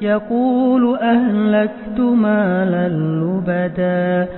يقول أهلكت مالا لبدا